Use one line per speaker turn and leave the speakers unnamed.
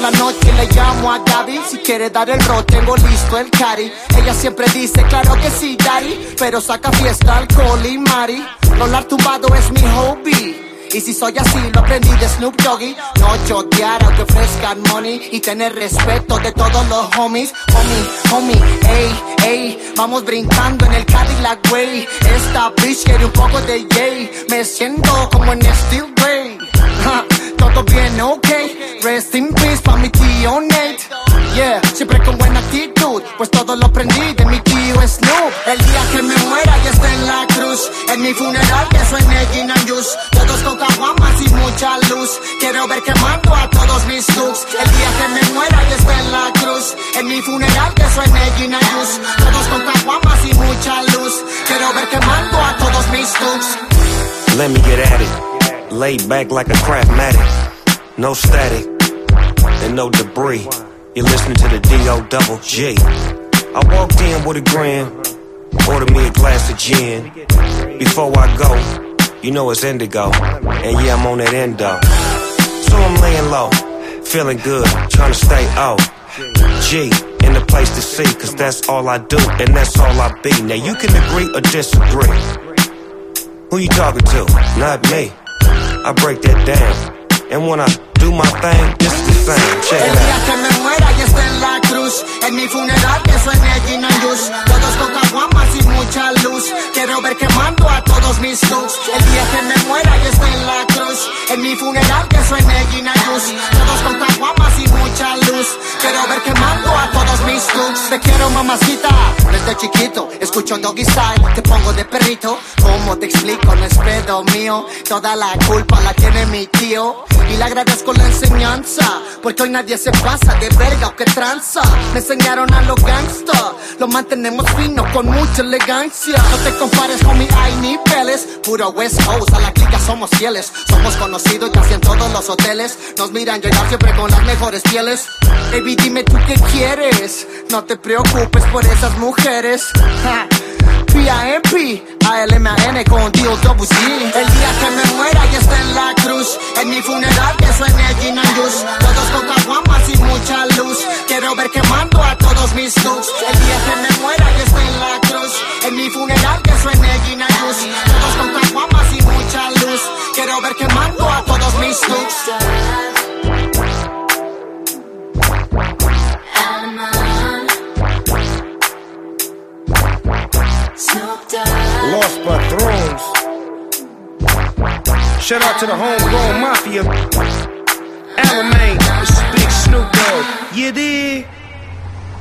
la noche le llamo a Gaby. Si quiere dar el rol, tengo listo el cari. Ella siempre dice, claro que sí, daddy. Pero saca fiesta, alcohol y mari. Rolar tumbado es mi hobby. Y si soy así, lo aprendí de Snoop Doggy. No chotear aunque ofrezcan money. Y tener respeto de todos los homies. Homie, homie, ey, ey. Vamos brincando en el Cadillac Way. Esta bitch quiere un poco de yay. Me siento como en Steel. Ja, todo bien, ok. Rest in peace pa' mi tío Nate. Yeah, siempre con buena actitud. Pues todo lo aprendí de mi tío Snoop. El día que me muera ya está en la cruz. En mi funeral que suene Gin and Juice. Todos con caguamas y mucha luz. Quiero ver quemando a todos mis looks. El día que me muera ya está en la cruz. En mi funeral que suene Gin and Juice. Todos con caguamas y mucha luz. Quiero ver quemando a todos mis looks.
Let me get at it. Lay back like a craftmatic. No static and no debris. You're listening to the D.O. double G. I walked in with a grin, ordered me a glass of gin. Before I go, you know it's indigo. And yeah, I'm on that endo. So I'm laying low, feeling good, trying to stay out. G, in the place to see, cause that's all I do, and that's all I be. Now you can agree or disagree. Who you talking to? Not me. I break that down. And when I do my thing, this same. Check
El
it
día
out.
que me muera ya está en la cruz. En mi funeral que suene Gin and Juice. Todos con caguamas y mucha luz. Quiero ver quemando a todos mis looks. El día que me muera ya está en la cruz. En mi funeral que suene Gin and Juice. Todos con caguamas y mucha luz. Quiero ver quemando a todos mis looks. Te quiero mamacita. Desde chiquito escucho Doggy Style. Te pongo de perrito. ¿Cómo te explico? No es pedo mío. Toda la culpa la tiene mi tío. Y le agradezco la enseñanza. Porque hoy nadie se pasa de verga o que tranza. Me enseñaron a los gangsta. Lo mantenemos fino con mucha elegancia. No te compares con mi hay niveles. Puro West Coast, a la clica somos fieles. Somos conocidos casi en todos los hoteles. Nos miran llegar siempre con las mejores pieles. Baby, dime tú qué quieres. No te preocupes por esas mujeres. Ja. P.I.M.P. A-L-M-A-N con D-O-W-G El día que me muera ya está en la cruz En mi funeral que suene Gin and Juice Todos con caguamas y mucha luz Quiero ver quemando a todos mis looks El día que me muera ya está en la cruz En mi funeral que suene Gin and a todos
Lost by thrones. Shout out to the homegrown mafia. Alamain, this is Big Snoop Dogg. You dig?